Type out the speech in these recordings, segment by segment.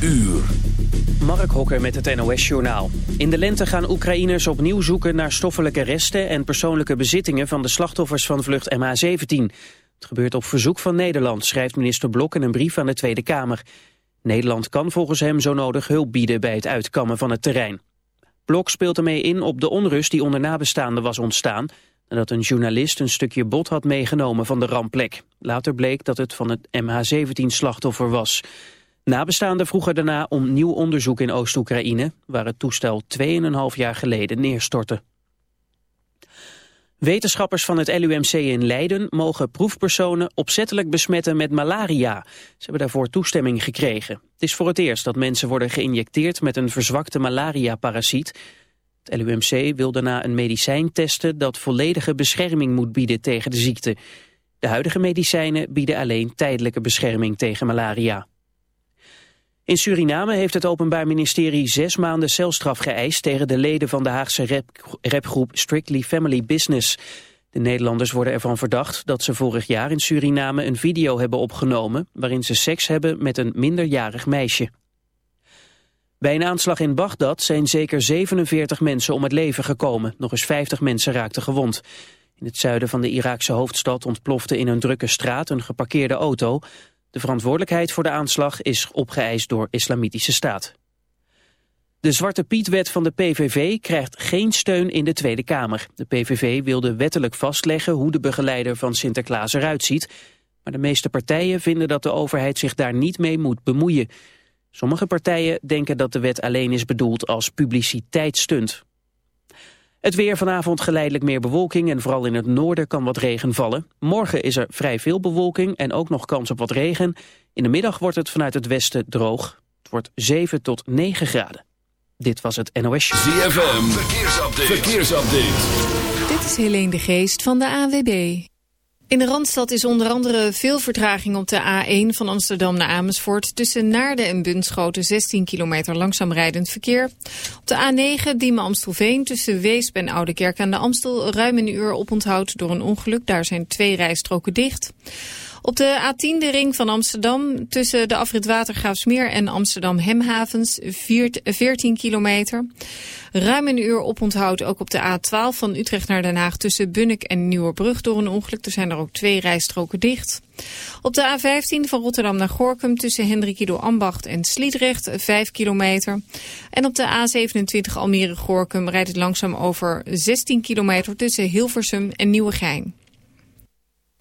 uur. Mark Hokker met het NOS-journaal. In de lente gaan Oekraïners opnieuw zoeken naar stoffelijke resten... en persoonlijke bezittingen van de slachtoffers van vlucht MH17. Het gebeurt op verzoek van Nederland, schrijft minister Blok in een brief aan de Tweede Kamer. Nederland kan volgens hem zo nodig hulp bieden bij het uitkammen van het terrein. Blok speelt ermee in op de onrust die onder nabestaanden was ontstaan... nadat een journalist een stukje bot had meegenomen van de rampplek. Later bleek dat het van het MH17-slachtoffer was... Nabestaanden vroegen daarna om nieuw onderzoek in Oost-Oekraïne... waar het toestel 2,5 jaar geleden neerstortte. Wetenschappers van het LUMC in Leiden mogen proefpersonen opzettelijk besmetten met malaria. Ze hebben daarvoor toestemming gekregen. Het is voor het eerst dat mensen worden geïnjecteerd met een verzwakte malaria-parasiet. Het LUMC wil daarna een medicijn testen dat volledige bescherming moet bieden tegen de ziekte. De huidige medicijnen bieden alleen tijdelijke bescherming tegen malaria. In Suriname heeft het Openbaar Ministerie zes maanden celstraf geëist tegen de leden van de Haagse rapgroep Strictly Family Business. De Nederlanders worden ervan verdacht dat ze vorig jaar in Suriname een video hebben opgenomen waarin ze seks hebben met een minderjarig meisje. Bij een aanslag in Bagdad zijn zeker 47 mensen om het leven gekomen. Nog eens 50 mensen raakten gewond. In het zuiden van de Iraakse hoofdstad ontplofte in een drukke straat een geparkeerde auto. De verantwoordelijkheid voor de aanslag is opgeëist door Islamitische Staat. De Zwarte Piet-wet van de PVV krijgt geen steun in de Tweede Kamer. De PVV wilde wettelijk vastleggen hoe de begeleider van Sinterklaas eruit ziet. Maar de meeste partijen vinden dat de overheid zich daar niet mee moet bemoeien. Sommige partijen denken dat de wet alleen is bedoeld als publiciteitsstunt. Het weer vanavond geleidelijk meer bewolking en vooral in het noorden kan wat regen vallen. Morgen is er vrij veel bewolking en ook nog kans op wat regen. In de middag wordt het vanuit het westen droog. Het wordt 7 tot 9 graden. Dit was het NOS. ZFM, verkeersupdate. verkeersupdate. Dit is Helene de Geest van de AWB. In de Randstad is onder andere veel vertraging op de A1 van Amsterdam naar Amersfoort. Tussen Naarden en Bunschoten 16 kilometer langzaam rijdend verkeer. Op de A9 Diemen-Amstelveen tussen Weesp en Oudekerk aan de Amstel ruim een uur oponthoud door een ongeluk. Daar zijn twee rijstroken dicht. Op de A10 de ring van Amsterdam tussen de afrit Watergraafsmeer en Amsterdam Hemhavens 14 kilometer. Ruim een uur oponthoud ook op de A12 van Utrecht naar Den Haag tussen Bunnik en Nieuwerbrug door een ongeluk. Er zijn er ook twee rijstroken dicht. Op de A15 van Rotterdam naar Gorkum tussen Hendrikido Ambacht en Sliedrecht 5 kilometer. En op de A27 Almere-Gorkum rijdt het langzaam over 16 kilometer tussen Hilversum en Nieuwegein.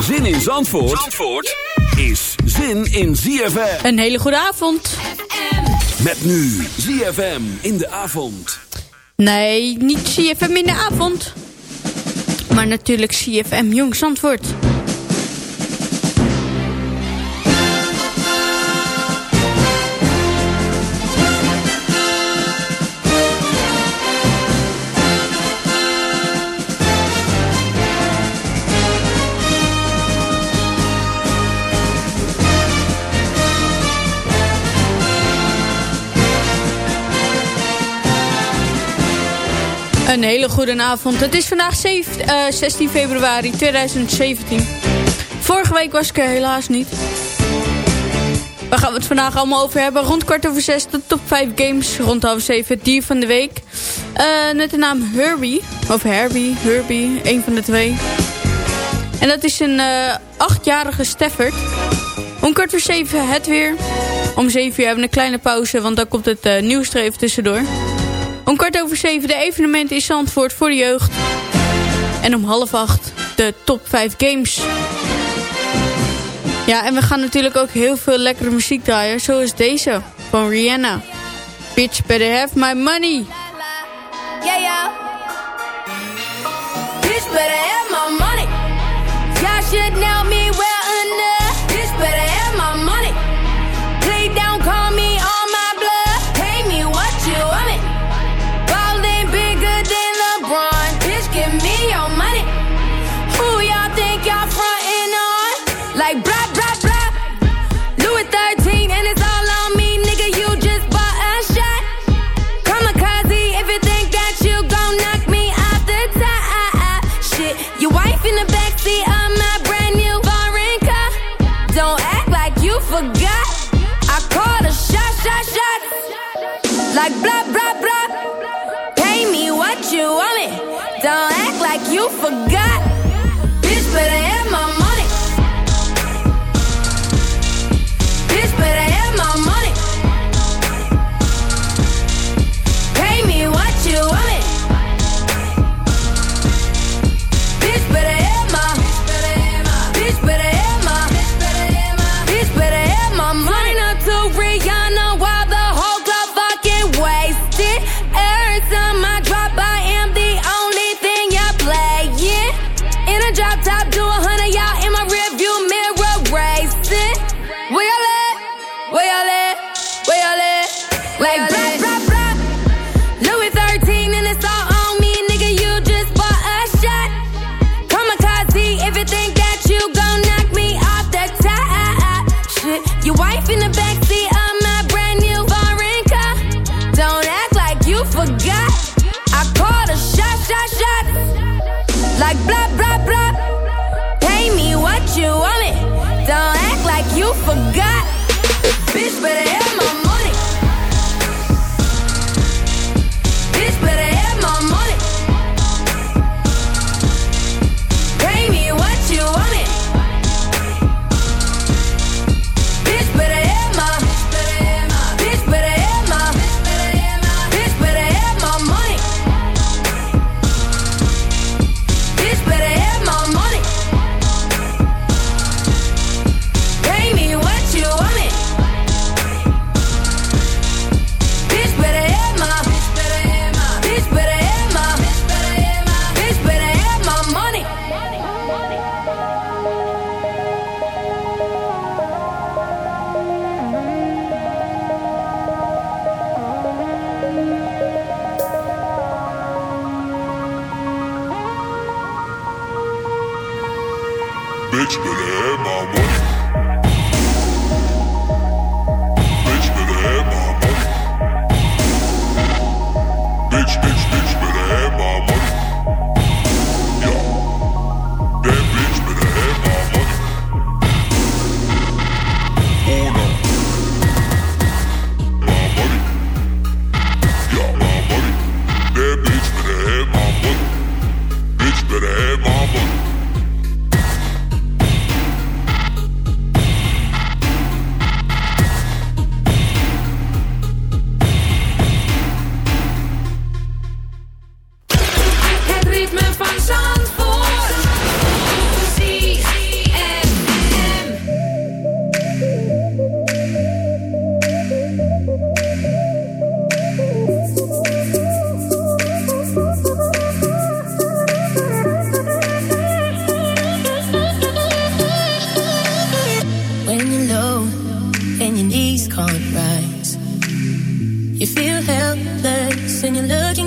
Zin in Zandvoort, Zandvoort is zin in ZFM. Een hele goede avond. Met nu ZFM in de avond. Nee, niet CFM in de avond. Maar natuurlijk CFM Jong Zandvoort. Een hele goede avond. Het is vandaag 7, 16 eh, februari 2017. Vorige week was ik er helaas niet. Waar gaan we het vandaag allemaal over hebben? Rond kwart over zes de top 5 games. Rond half zeven dier van de week. Uh, met de naam Herbie. Of Herbie, Herbie, een van de twee. En dat is een eh, achtjarige Stafford. Om kwart voor zeven het weer. Om zeven uur hebben we een kleine pauze, want dan komt het nieuws er tussendoor. Om kwart over zeven de evenement in Zandvoort voor de jeugd. En om half acht de top 5 games. Ja, en we gaan natuurlijk ook heel veel lekkere muziek draaien. Zoals deze van Rihanna. Bitch better have my money. Yeah, yeah. Bitch better have forget. you forgot. Bitch, better have my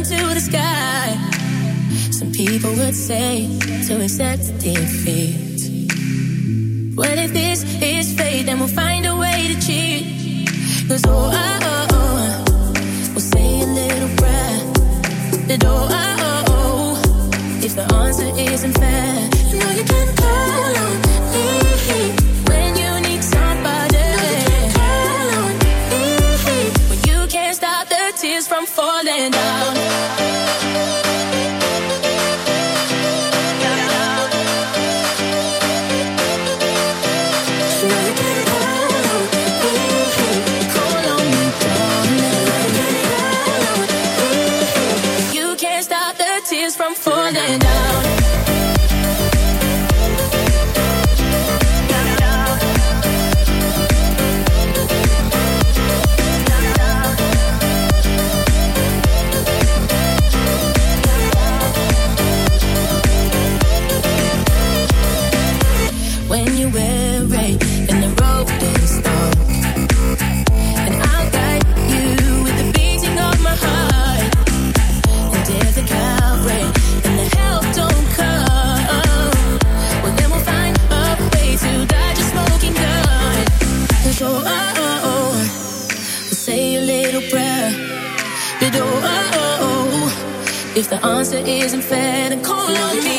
to the sky. Some people would say to accept defeat. What if this is fate? Then we'll find a way to cheat. Cause oh, oh, oh, oh we'll say a little prayer. The oh, oh, oh, oh, if the answer isn't fair, you know you can call on me. from falling down answer isn't fair, then call on me.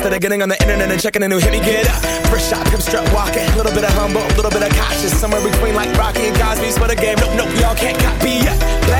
Instead of getting on the internet and checking a new hit. Me get up. First shot, hip strut walking. A little bit of humble, a little bit of cautious. Somewhere between like Rocky and Cosby's for the game. Nope, nope, y'all can't copy yet. Bad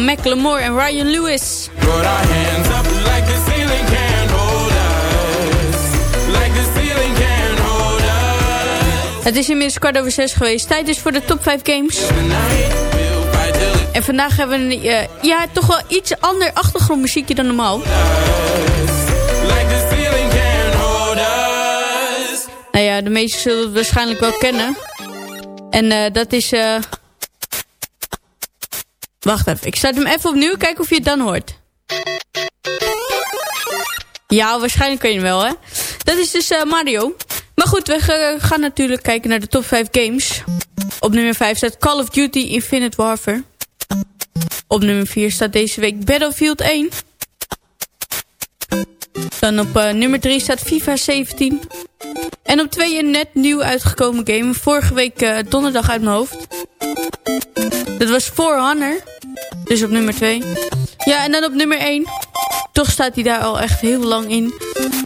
Van Macklemore en Ryan Lewis. Het is inmiddels kwart over zes geweest. Tijd is voor de top 5 games. En vandaag hebben we een, eh, ja, toch wel iets ander achtergrondmuziekje dan normaal. Nou ja, de meesten zullen het waarschijnlijk wel kennen. En eh, dat is... eh Wacht even, ik zet hem even opnieuw. Kijken of je het dan hoort. Ja, waarschijnlijk kun je hem wel, hè. Dat is dus eh, Mario. Maar goed, we ga- gaan natuurlijk kijken naar de top 5 games. Op nummer 5 staat Call of Duty Infinite Warfare. Op nummer 4 staat deze week Battlefield 1. Dan op eh, nummer 3 staat FIFA 17. En op 2 een net nieuw uitgekomen game. Vorige week eh, donderdag uit mijn hoofd. Dat was For Honor. Dus op nummer 2. Ja, en dan op nummer 1. Toch staat hij daar al echt heel lang in.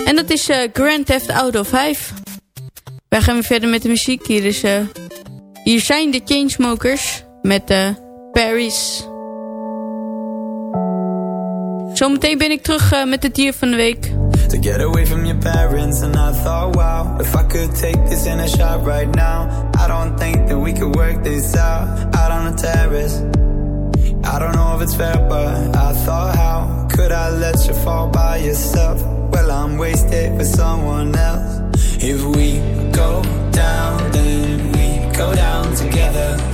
En dat is eh, Grand Theft Auto 5. Wij gaan weer verder met de muziek. Hier, is, eh, hier zijn de Chainsmokers met eh, Paris. Zometeen ben ik terug eh, met het dier van de week. To get away from your parents and I thought, wow If I could take this in a shot right now I don't think that we could work this out. Out on the terrace. I don't know if it's fair but I thought how Could I let you fall by yourself? Well I'm wasted with someone else. If we go down then we go down together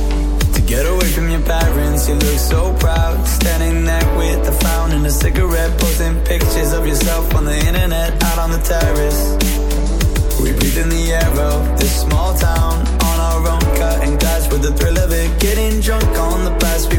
get away from your parents You look so proud Standing there with a frown and a cigarette Posting pictures of yourself on the internet Out on the terrace we breathe in the air of this small town on our own, cutting glass with the thrill of it. Getting drunk on the past we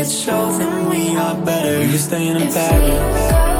it's show, then we are better. You stay in Paris.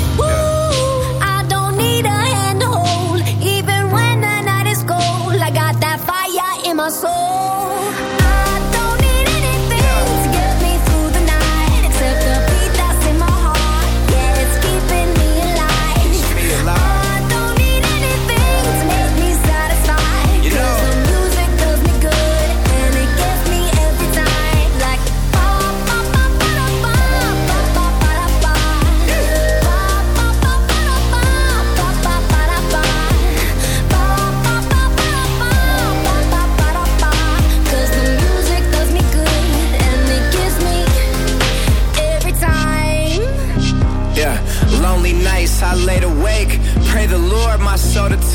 corazón.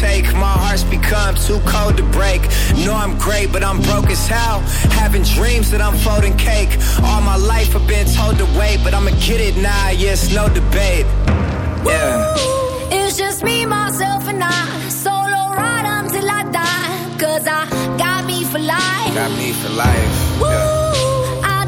Take. My heart's become too cold to break. Know I'm great, but I'm broke as hell. Having dreams that I'm folding cake. All my life I've been told to wait, but I'ma get it now. Yes, no debate. Yeah. It's just me, myself, and I. Solo ride until I die. Cause I got me for life. Got me for life. Yeah. Ooh, I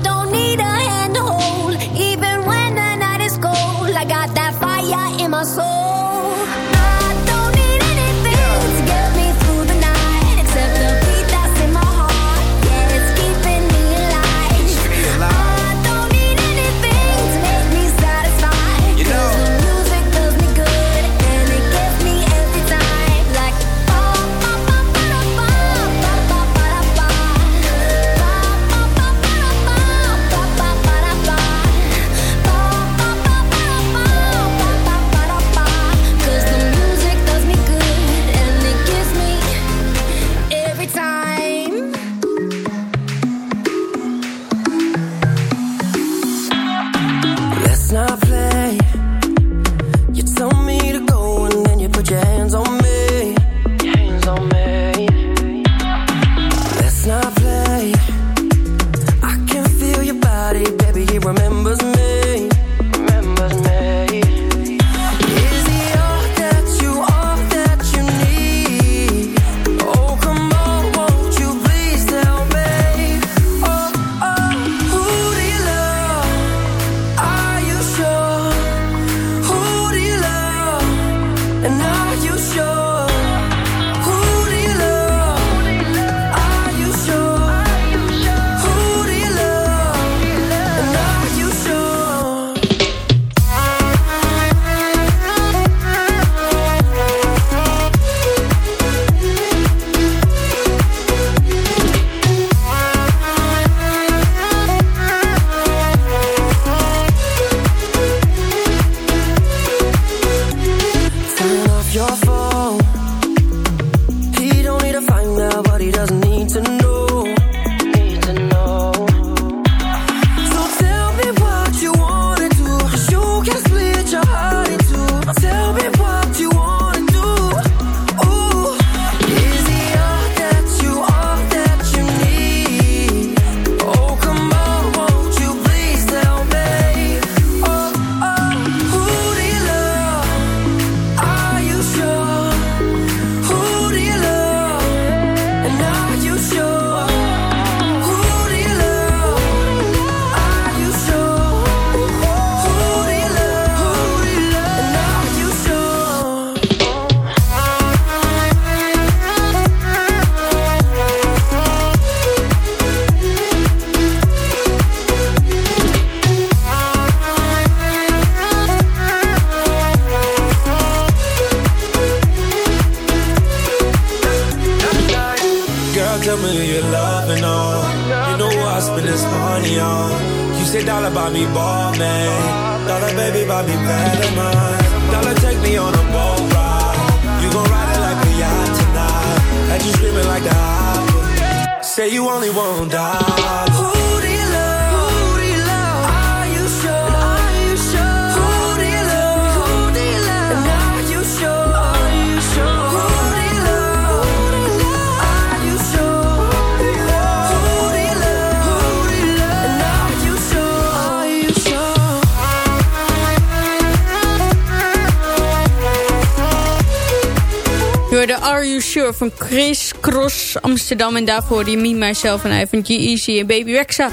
de Are You Sure van Chris Cross Amsterdam. En daarvoor die Me, Myself en I van G-Eazy en Baby Rexa.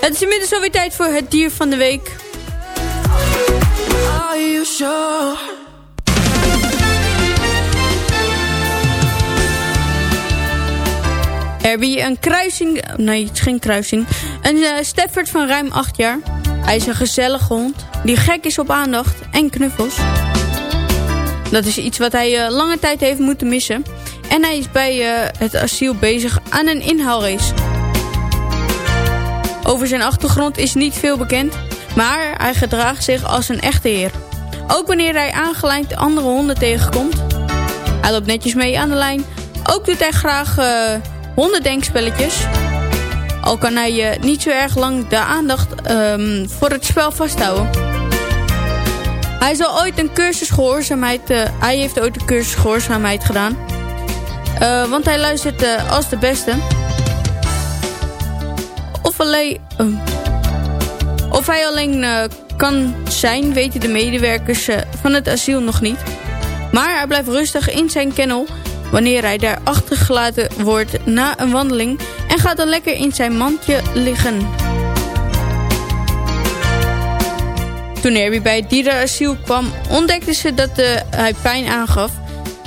Het is inmiddels alweer tijd voor het dier van de week. Are you sure? Herbie, een kruising... Nee, het is geen kruising. Een uh, Stafford van ruim 8 jaar. Hij is een gezellige hond die gek is op aandacht en knuffels. Dat is iets wat hij uh, lange tijd heeft moeten missen. En hij is bij uh, het asiel bezig aan een inhaalrace. Over zijn achtergrond is niet veel bekend. Maar hij gedraagt zich als een echte heer. Ook wanneer hij aangelijnd andere honden tegenkomt. Hij loopt netjes mee aan de lijn. Ook doet hij graag uh, hondendenkspelletjes. Al kan hij niet zo erg lang de aandacht um, voor het spel vasthouden. Hij zal ooit een cursus gehoorzaamheid... Uh, hij heeft ooit een cursus gehoorzaamheid gedaan. Uh, want hij luistert uh, als de beste. Of, alleen, of hij alleen kan zijn, weten de medewerkers van het asiel nog niet. Maar hij blijft rustig in zijn kennel... wanneer hij daar achtergelaten wordt na een wandeling... en gaat dan lekker in zijn mandje liggen... Toen Herbie bij het dierenasiel kwam, ontdekte ze dat hij pijn aangaf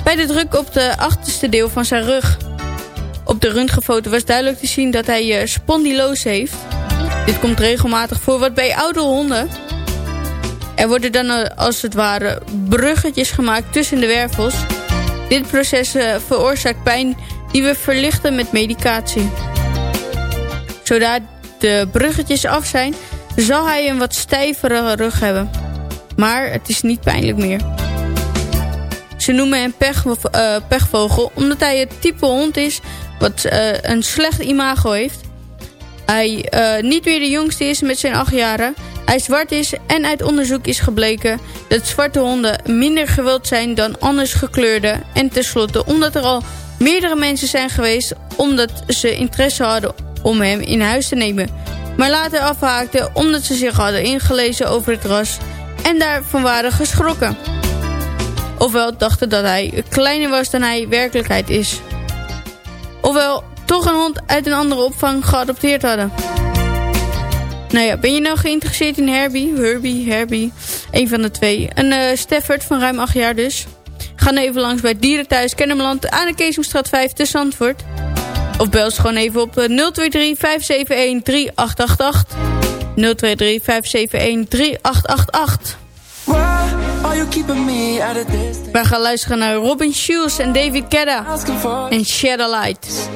bij de druk op de achterste deel van zijn rug. Op de röntgenfoto was duidelijk te zien dat hij uh, spondylose heeft. Dit komt regelmatig voor wat bij oudere honden. Er worden dan uh, als het ware bruggetjes gemaakt tussen de wervels. Dit proces veroorzaakt pijn die we verlichten met medicatie. Zodra de bruggetjes af zijn, zal hij een wat stijvere rug hebben. Maar het is niet pijnlijk meer. Ze noemen hem uh, pechvogel omdat hij het type hond is wat uh, een slecht imago heeft. Hij uh, niet meer de jongste is met zijn acht jaren. Hij zwart is en uit onderzoek is gebleken dat zwarte honden minder gewild zijn dan anders gekleurde. En tenslotte omdat er al meerdere mensen zijn geweest omdat ze interesse hadden om hem in huis te nemen maar later afhaakten omdat ze zich hadden ingelezen over het ras en daarvan waren geschrokken. Ofwel dachten dat hij kleiner was dan hij werkelijkheid is. Ofwel toch een hond uit een andere opvang geadopteerd hadden. Nou ja, ben je nou geïnteresseerd in Herbie? Herbie, Herbie. Een van de twee. Een uh, Stafford van ruim 8 jaar dus. Ga dan even langs bij Dierenthuis Kennemerland aan de Keesomstraat 5 te Zandvoort. Of bel ze gewoon even op 023 571 3888. 023 571 3888. Wij gaan luisteren naar Robin Shoes en David Kedda en Shadow Light.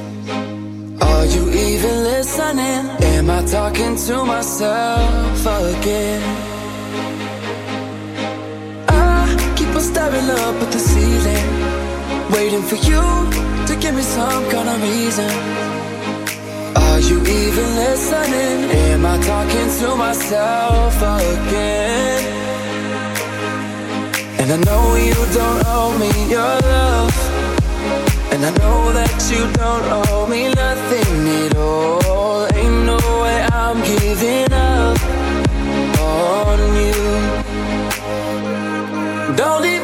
Are you even listening? Am I talking to myself again? I keep on staring up at the ceiling Waiting for you give me some kind of reason. Are you even listening? Am I talking to myself again? And I know you don't owe me your love. And I know that you don't owe me nothing at all. Ain't no way I'm giving up on you. Don't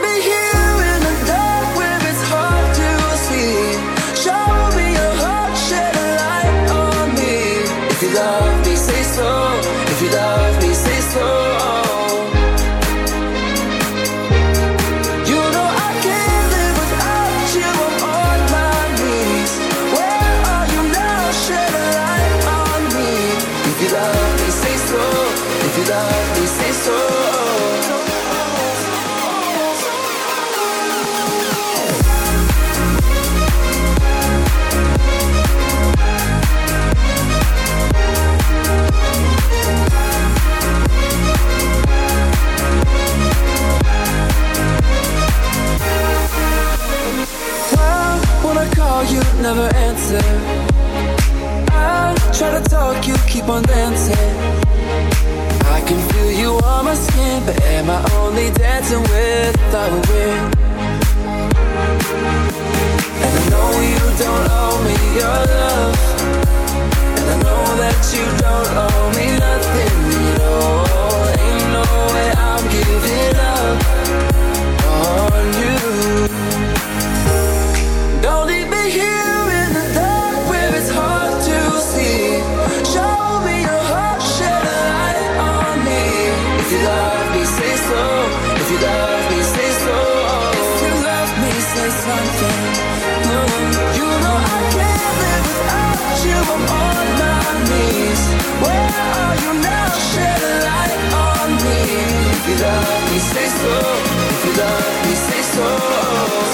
keep on dancing. I can feel you on my skin, but am I only dancing with our wind? And I know you don't owe me your love, and I know that you don't owe me nothing at all. Ain't no way I'm giving up on you. Don't leave me here. If you love me, say so. If you love me, say so.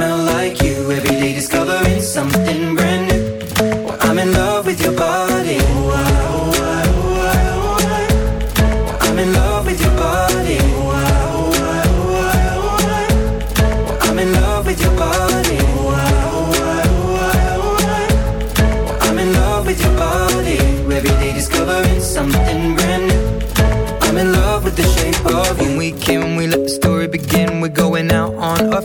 smell like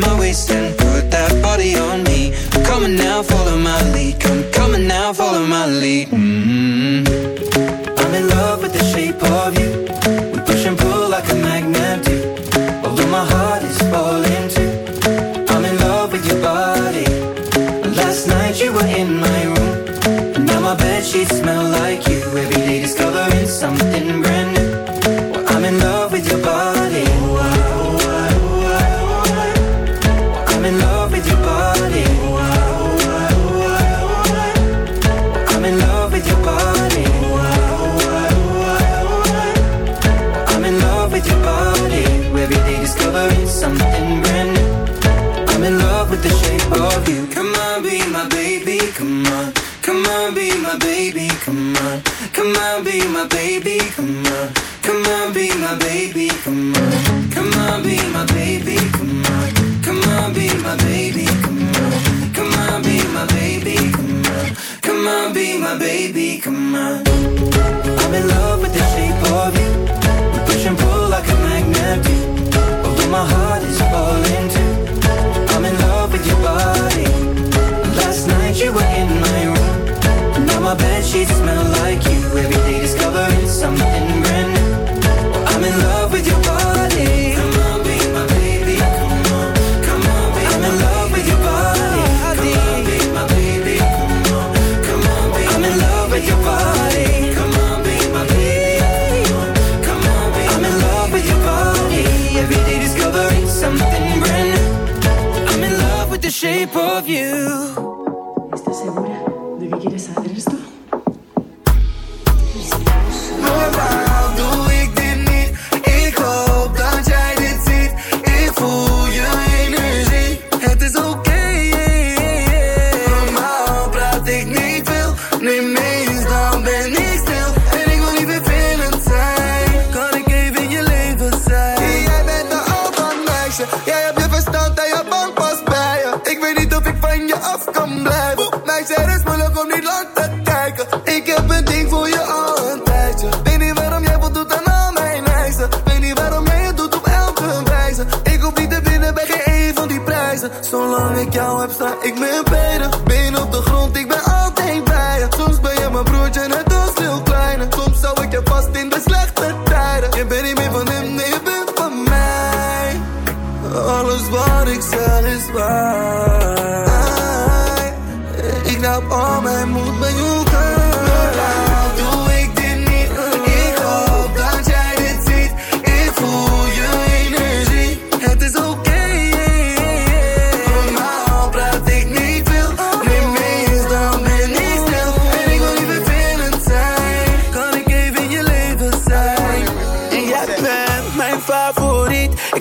my waist and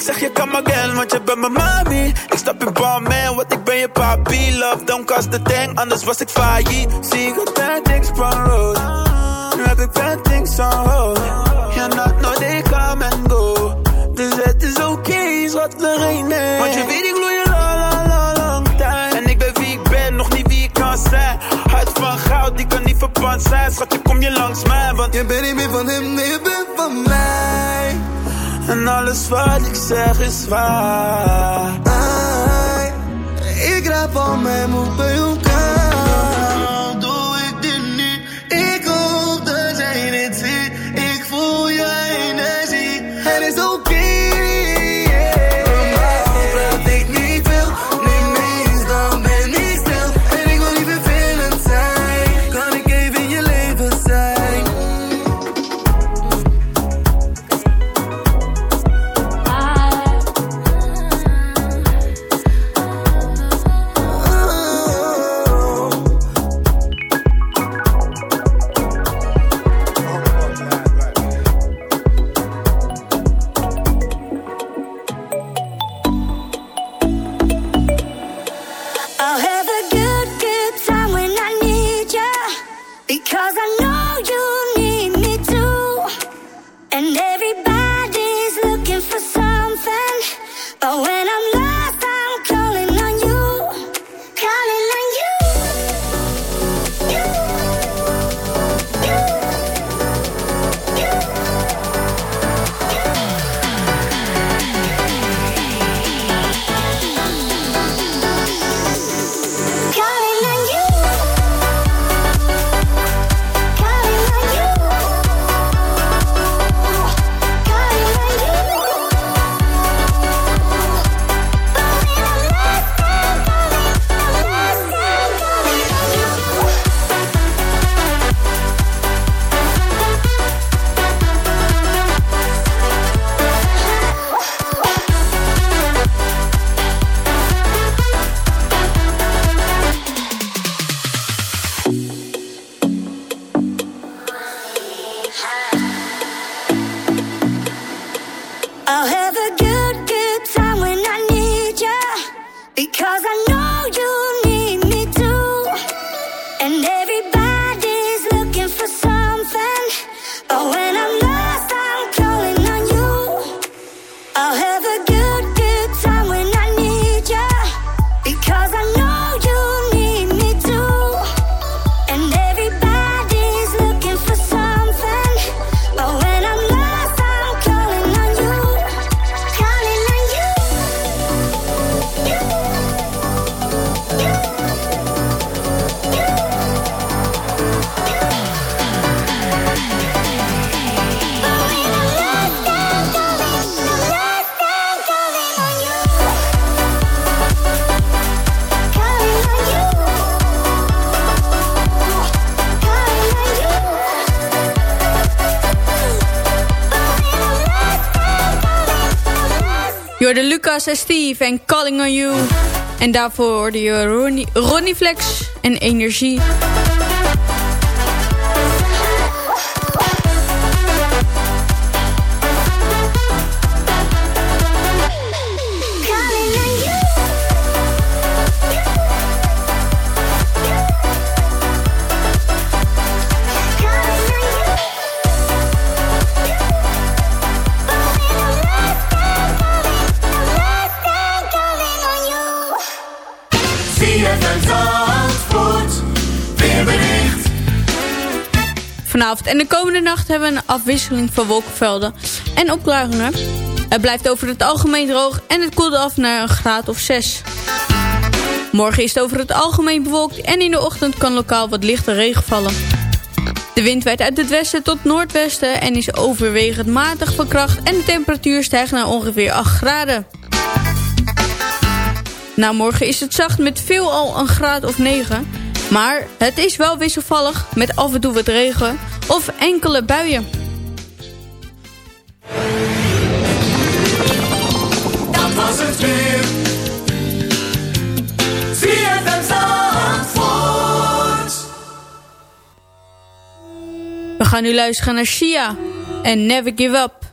zeg je kan maar girl, want je bent mijn mami. Ik stap in bal man, want ik ben je papi. Love, don't cost the thing, anders was ik failliet. Zie ik al things van road. Nu heb ik bad things on hold. Ja, not no, they come and go. Dus het is oké, okay, wat erin is. Want je weet, ik gloei al lang, lang, lang tijd. En ik ben wie ik ben, nog niet wie ik kan zijn. Hart van goud, die kan niet verbrand zijn. Schatje, kom je langs mij, want je bent niet meer van hem, nee, je bent van mij. En alles wat ik zeg is waar. I, Lucas en Steve en Calling on You. En daarvoor hoorde je Ronnie, Ronnie Flex en Energie. En de komende nacht hebben we een afwisseling van wolkenvelden en opklaringen. Het blijft over het algemeen droog en het koelt af naar een graad of 6. Morgen is het over het algemeen bewolkt en in de ochtend kan lokaal wat lichte regen vallen. De wind wijdt uit het westen tot noordwesten en is overwegend matig van kracht en de temperatuur stijgt naar ongeveer 8 graden. Na morgen is het zacht met veelal een graad of 9. Maar het is wel wisselvallig met af en toe wat regen of enkele buien. Dat was het weer. We gaan nu luisteren naar Shia en Never Give Up.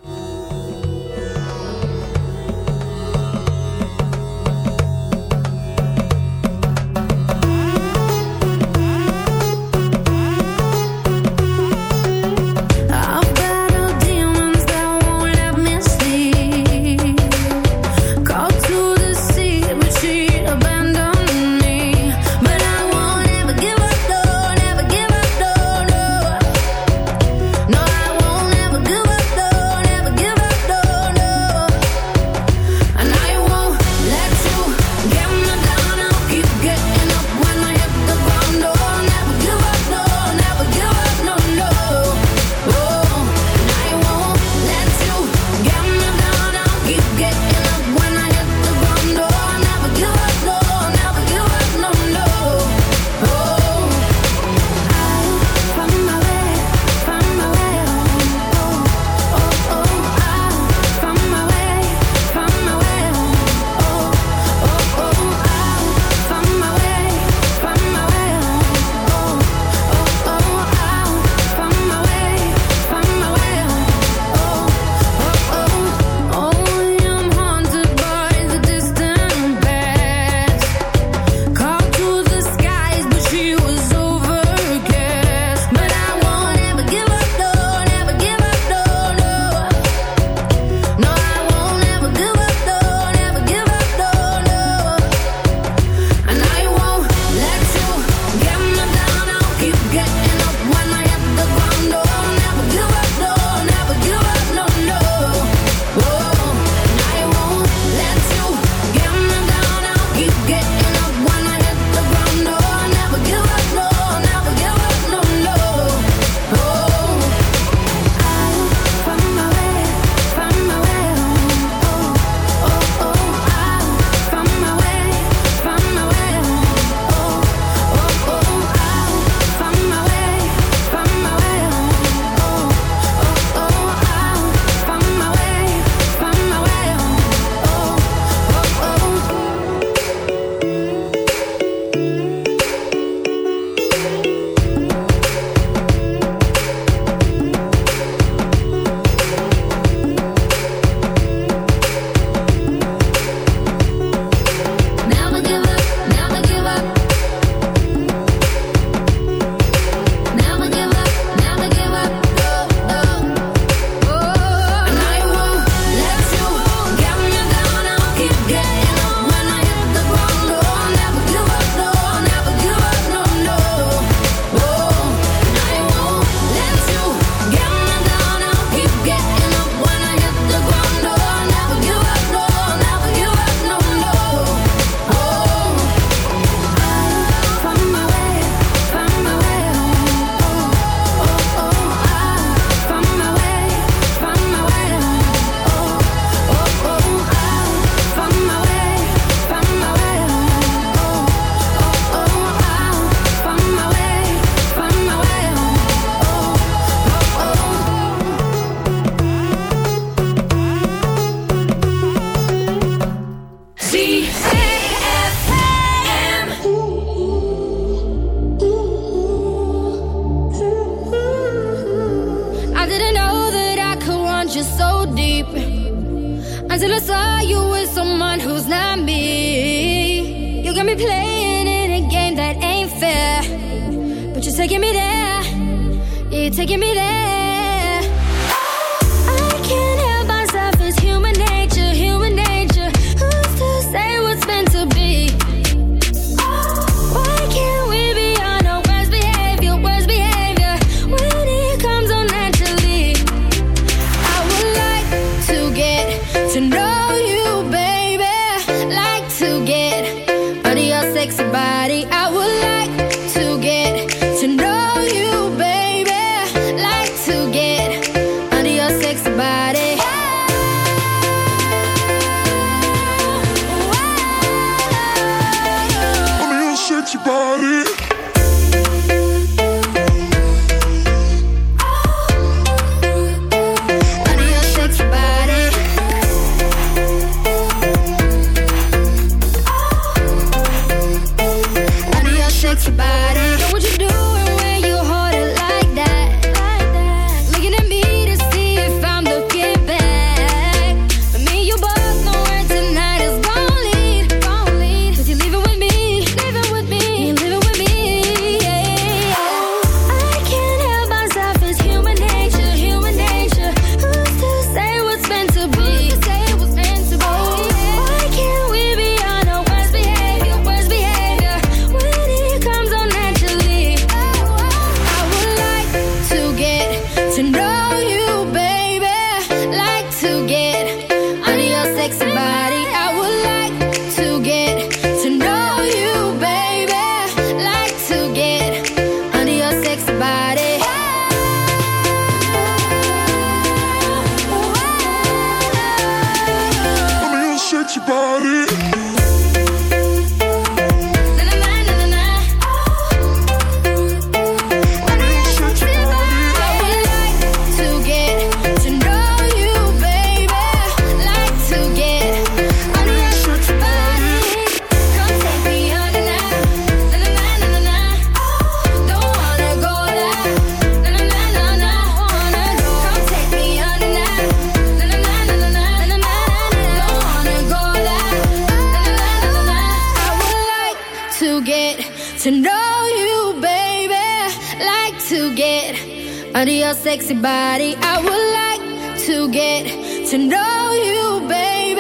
Under your sexy body, I would like to get to know you, baby.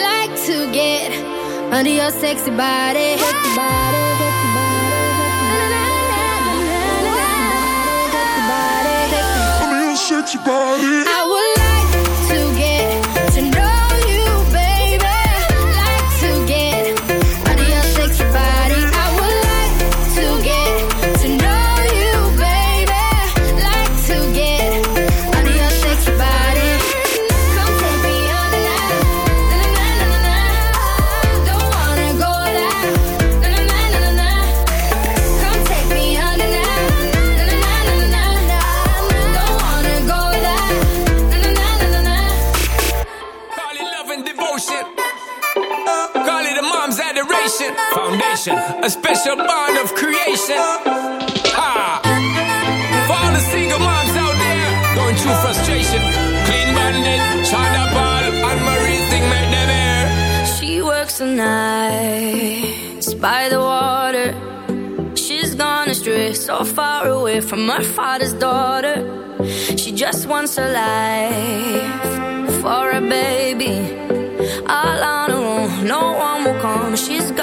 Like to get under your sexy body. Sexy body. Body. Sexy body. a special bond of creation. Ha! For all the single moms out there going through frustration, clean minded, China ball, and Marie thing make them air. She works the nights by the water. She's gone astray, so far away from her father's daughter. She just wants a life for a baby. All I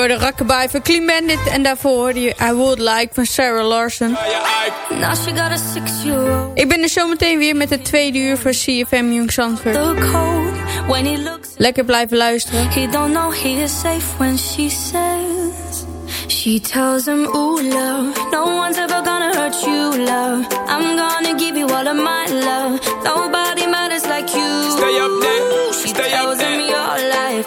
Jorde Rakkebaai van Clean Bandit. En daarvoor hoorde je I Would Like van Sarah Larson. Ik ben er zometeen weer met het tweede uur van CFM Jong Zandvoort. Lekker blijven luisteren. He don't know he is safe when she says... She tells him, ooh, love, no one's ever gonna hurt you, love. I'm gonna give you all of my love. Nobody matters like you. Stay up there. She Stay tells up there. him your life.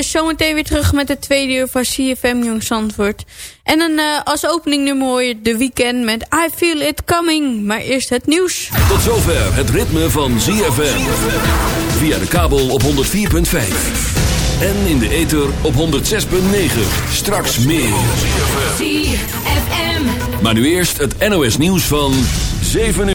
dus zometeen weer terug met het tweede uur van CFM Jong Zandvoort. En een eh, als opening nummer mooi de weekend met I Feel It Coming. Maar eerst het nieuws. Tot zover het ritme van CFM. Via de kabel op 104.5. En in de ether op 106.9. Straks meer. CFM. Maar nu eerst het NOS nieuws van 7 uur.